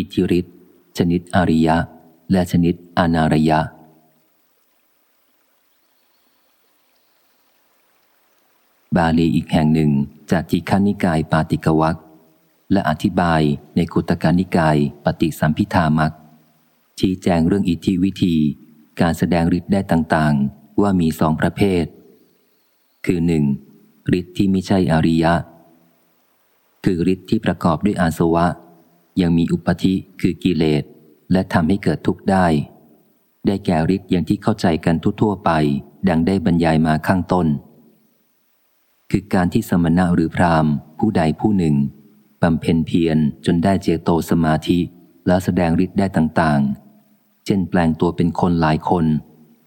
อิทธิฤทธิ์ชนิดอริยะ และชนิดอนารยะ บาลีอีกแห่งหนึ่งจากทีฆานิกายปาติกวักและอธิบายในกุตการนิกายปฏิสัมพิธามักชี้แจงเรื่องอิทธิวิธี การแสดงฤทธิ์ได้ต่างๆ ว่ามีสองประเภท คือหนึ่งฤทธิ์ที่ไม่ใช่อริยะ คือฤทธิ์ที่ประกอบด้วยอาสวะ ยังมีอุปธิคือกิเลส และทำให้เกิดทุกข์ได้ ได้แก่ฤทธิ์อย่างที่เข้าใจกันทั่วๆไป ดังได้บรรยายมาข้างต้น คือการที่สมณะหรือพรามผู้ใดผู้หนึ่งบำเพ็ญเพียรจนได้เจโตสมาธิ แล้วแสดงฤทธิ์ได้ต่างๆ เช่นแปลงตัวเป็นคนหลายคน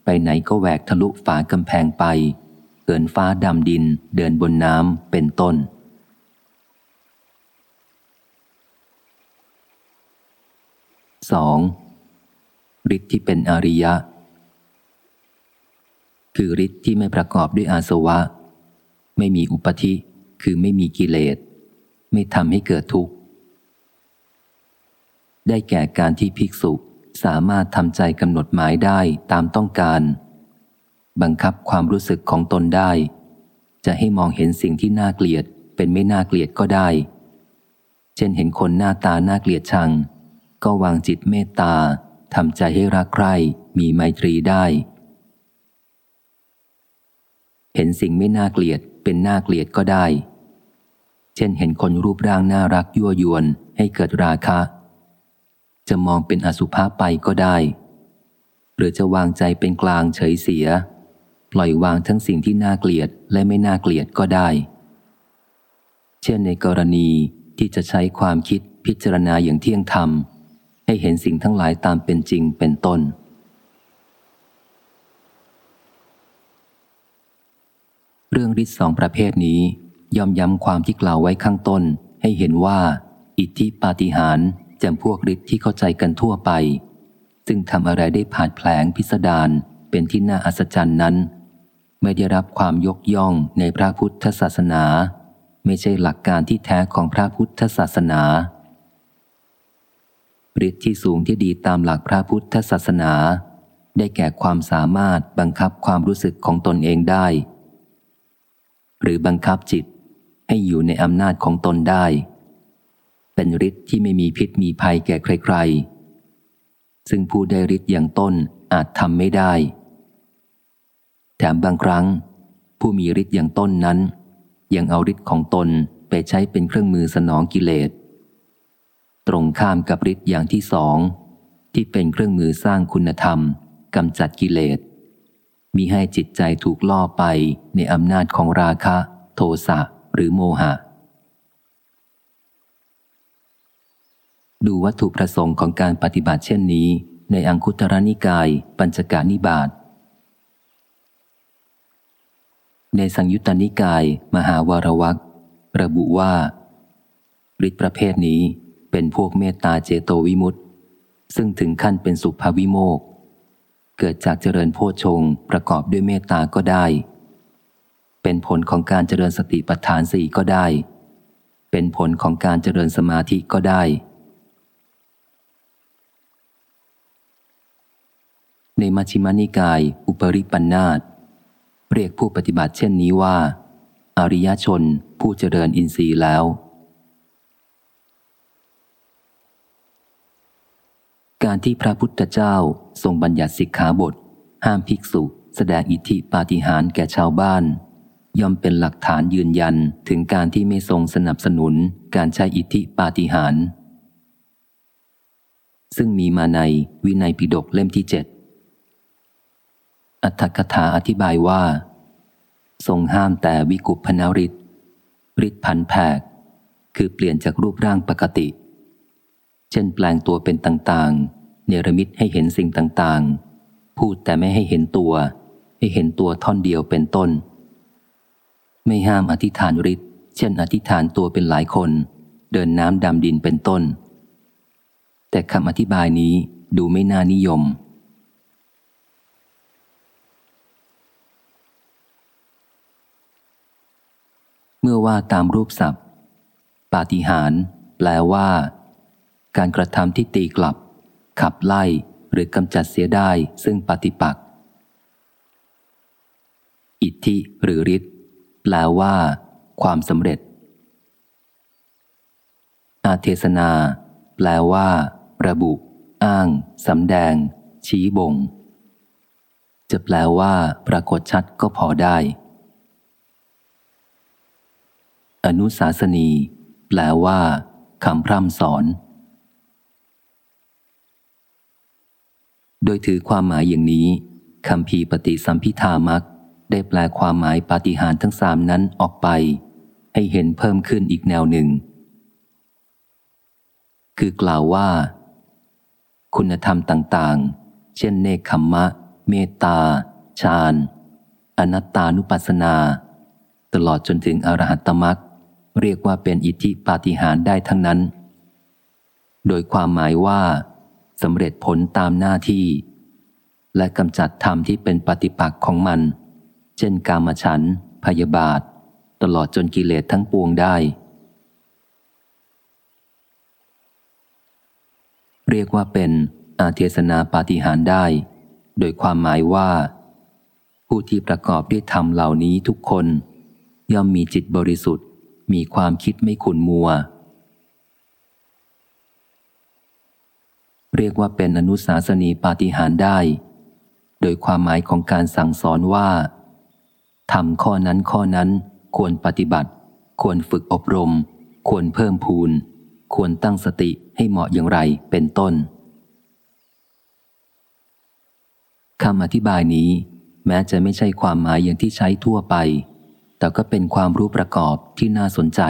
ไปไหนก็แหวกทะลุฝากำแพงไปเกินฟ้าดำดินเดินบนน้ำเป็นต้น 2. ฤทธิ์ที่เป็นอริยะ คือฤทธิ์ที่ไม่ประกอบด้วยอาสวะ ไม่มีอุปธิ คือไม่มีกิเลส ไม่ทำให้เกิดทุกข์ ได้แก่การที่ภิกษุสามารถทำใจกำหนดหมายได้ตามต้องการ บังคับความรู้สึกของตนได้ จะให้มองเห็นสิ่งที่น่าเกลียดเป็นไม่น่าเกลียดก็ได้ เช่นเห็นคนหน้าตาน่าเกลียดชัง ก็วางจิตเมตตาทำใจให้รักใคร่มีไมตรีได้ เห็นสิ่งไม่น่าเกลียดเป็นน่าเกลียดก็ได้ เช่นเห็นคนรูปร่างน่ารักยั่วยวนให้เกิดราคะ จะมองเป็นอสุภะไปก็ได้ หรือจะวางใจเป็นกลางเฉยเสีย ปล่อยวางทั้งสิ่งที่น่าเกลียดและไม่น่าเกลียดก็ได้ เช่นในกรณีที่จะใช้ความคิดพิจารณาอย่างเที่ยงธรรม ให้เห็นสิ่งทั้งหลายตามเป็นจริงเป็นต้น เรื่องฤทธิ์สองประเภทนี้ย่อมย้ำความที่กล่าวไว้ข้างต้น ให้เห็นว่า อิทธิปาฏิหาริย์จำพวกฤทธิ์ที่เข้าใจกันทั่วไป ซึ่งทำอะไรได้ผ่าดแผลงพิสดารเป็นที่น่าอัศจรรย์นั้น ไม่ได้รับความยกย่องในพระพุทธศาสนา ไม่ใช่หลักการที่แท้ของพระพุทธศาสนา ฤทธิ์ที่สูงที่ดีตามหลักพระพุทธศาสนา ได้แก่ความสามารถบังคับความรู้สึกของตนเองได้ หรือบังคับจิตให้อยู่ในอำนาจของตนได้ เป็นฤทธิ์ที่ไม่มีพิษมีภัยแก่ใครๆ ซึ่งผู้ได้ฤทธิ์อย่างต้นอาจทำไม่ได้ แถมบางครั้ง ผู้มีฤทธิ์อย่างต้นนั้น ยังเอาฤทธิ์ของตนไปใช้เป็นเครื่องมือสนองกิเลส ตรงข้ามกับฤทธิ์อย่างที่สอง ที่เป็นเครื่องมือสร้างคุณธรรมกำจัดกิเลสมีให้จิตใจถูกล่อไปในอำนาจของราคะ โทสะหรือโมหะ ดูวัตถุประสงค์ของการปฏิบัติเช่นนี้ ในอังคุตรนิกาย ปัญจกานิบาตในสังยุตตนิกาย มหาวารวักระบุว่าฤทธิประเภทนี้ เป็นพวกเมตตาเจโตวิมุตตซึ่งถึงขั้นเป็นสุภวิโมก เกิดจากเจริญโพชงประกอบด้วยเมตตาก็ได้ เป็นผลของการเจริญสติปัฏฐานสี่ก็ได้ เป็นผลของการเจริญสมาธิก็ได้ ในมัชฌิมานิกาย อุปริปันธาตเรียกผู้ปฏิบัติเช่นนี้ว่า อริยชนผู้เจริญอินทรีย์แล้ว การที่พระพุทธเจ้าทรงบัญญัติสิกขาบท ห้ามภิกษุ แสดงอิทธิปาฏิหาริย์แก่ชาวบ้าน ย่อมเป็นหลักฐานยืนยันถึงการที่ไม่ทรงสนับสนุนการใช้อิทธิปาฏิหาริย์ซึ่งมีมาในวินัยปิฎกเล่มที่เจ็ดอัตถกถาอธิบายว่า ทรงห้ามแต่วิกุพนาริตริดพันแผก คือเปลี่ยนจากรูปร่างปกติ เช่นแปลงตัวเป็นต่างๆ เนรมิตให้เห็นสิ่งต่างๆ พูดแต่ไม่ให้เห็นตัว ให้เห็นตัวท่อนเดียวเป็นต้น ไม่ห้ามอธิษฐานฤทธิ์เช่นอธิษฐานตัวเป็นหลายคน เดินน้ำดำดินเป็นต้น แต่คำอธิบายนี้ดูไม่น่านิยมเมื่อว่าตามรูปศัพท์ ปาฏิหาร แปลว่า การกระทำที่ตีกลับ ขับไล่หรือกำจัดเสียได้ซึ่งปฏิปักษ์อิทธิหรือฤทธิ์แปลว่า ความสำเร็จ อาเทศนา แปลว่า ระบุ อ้างสำแดง ชี้บ่ง จะแปลว่า ปรากฏชัดก็พอได้ อนุสาสนี แปลว่าคำพร่ำสอน โดยถือความหมายอย่างนี้คำพีปฏิสัมพิธามักได้แปลความหมายปาฏิหาริย์ทั้งสามนั้นออกไป ให้เห็นเพิ่มขึ้นอีกแนวหนึ่ง คือกล่าวว่า คุณธรรมต่างๆ เช่นเนคขมมะ เมตตา ฌาน อนัตตานุปัสสนา ตลอดจนถึงอรหัตตมักเรียกว่าเป็นอิทธิปาฏิหาริย์ได้ทั้งนั้น โดยความหมายว่า สำเร็จผลตามหน้าที่ และกำจัดธรรมที่เป็นปฏิปักษ์ของมัน เช่นกามฉัน พยาบาท ตลอดจนกิเลสทั้งปวงได้ เรียกว่าเป็นอาเทศนาปาฏิหารได้ โดยความหมายว่า ผู้ที่ประกอบด้วยธรรมเหล่านี้ทุกคน ย่อมมีจิตบริสุทธิ์ มีความคิดไม่ขุนมัว เรียกว่าเป็นอนุสาสนีปาฏิหารได้ โดยความหมายของการสั่งสอนว่าทำข้อนั้นข้อนั้นควรปฏิบัติ ควรฝึกอบรม ควรเพิ่มพูน ควรตั้งสติให้เหมาะอย่างไรเป็นต้นคำอธิบายนี้ แม้จะไม่ใช่ความหมายอย่างที่ใช้ทั่วไป แต่ก็เป็นความรู้ประกอบที่น่าสนใจ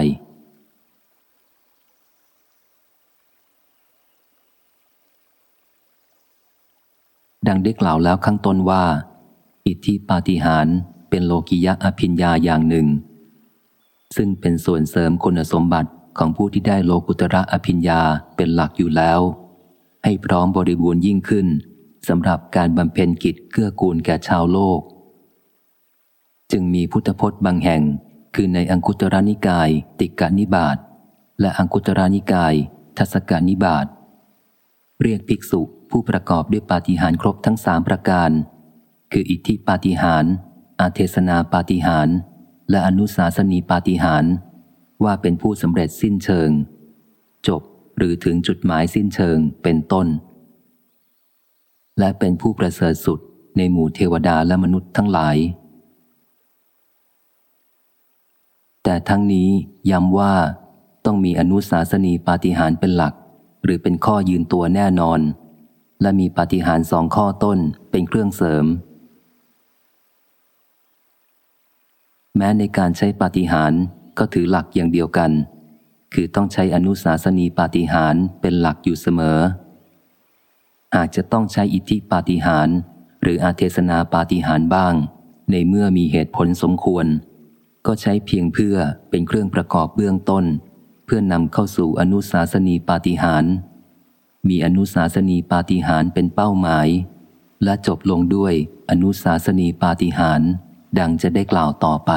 ดังได้กล่าวแล้วข้างต้นว่า อิทธิปาฏิหาริย์เป็นโลกิยะอภิญญาอย่างหนึ่ง ซึ่งเป็นส่วนเสริมคุณสมบัติของผู้ที่ได้โลกุตระอภิญญาเป็นหลักอยู่แล้ว ให้พร้อมบริบูรณ์ยิ่งขึ้นสำหรับการบำเพ็ญกิจเกื้อกูลแก่ชาวโลก จึงมีพุทธพจน์บางแห่ง คือในอังคุตระนิกาย ติกานิบาตและอังคุตระนิกาย ทัศกานิบาต เรียกภิกษุผู้ประกอบด้วยปาฏิหาริย์ครบทั้งสามประการ คืออิทธิปาฏิหาริย์อาเทศนาปาฏิหาริย์และอนุสาสนีปาฏิหาริย์ว่าเป็นผู้สำเร็จสิ้นเชิง จบหรือถึงจุดหมายสิ้นเชิงเป็นต้น และเป็นผู้ประเสริฐสุดในหมู่เทวดาและมนุษย์ทั้งหลาย แต่ทั้งนี้ย้ำว่าต้องมีอนุสาสนีปาฏิหาริย์เป็นหลัก หรือเป็นข้อยืนตัวแน่นอน และมีปฏิหารสองข้อต้นเป็นเครื่องเสริม แม้ในการใช้ปฏิหารก็ถือหลักอย่างเดียวกัน คือต้องใช้อนุสาสนีปฏิหารเป็นหลักอยู่เสมอ อาจจะต้องใช้อิทธิปาฏิหารหรืออาเทศนาปาฏิหารบ้าง ในเมื่อมีเหตุผลสมควร ก็ใช้เพียงเพื่อเป็นเครื่องประกอบเบื้องต้น พื่อนำเข้าสู่อนุสาสนีปาฏิหาร มีอนุสาสนีปาฏิหารเป็นเป้าหมาย และจบลงด้วยอนุสาสนีปาฏิหาร ดังจะได้กล่าวต่อไป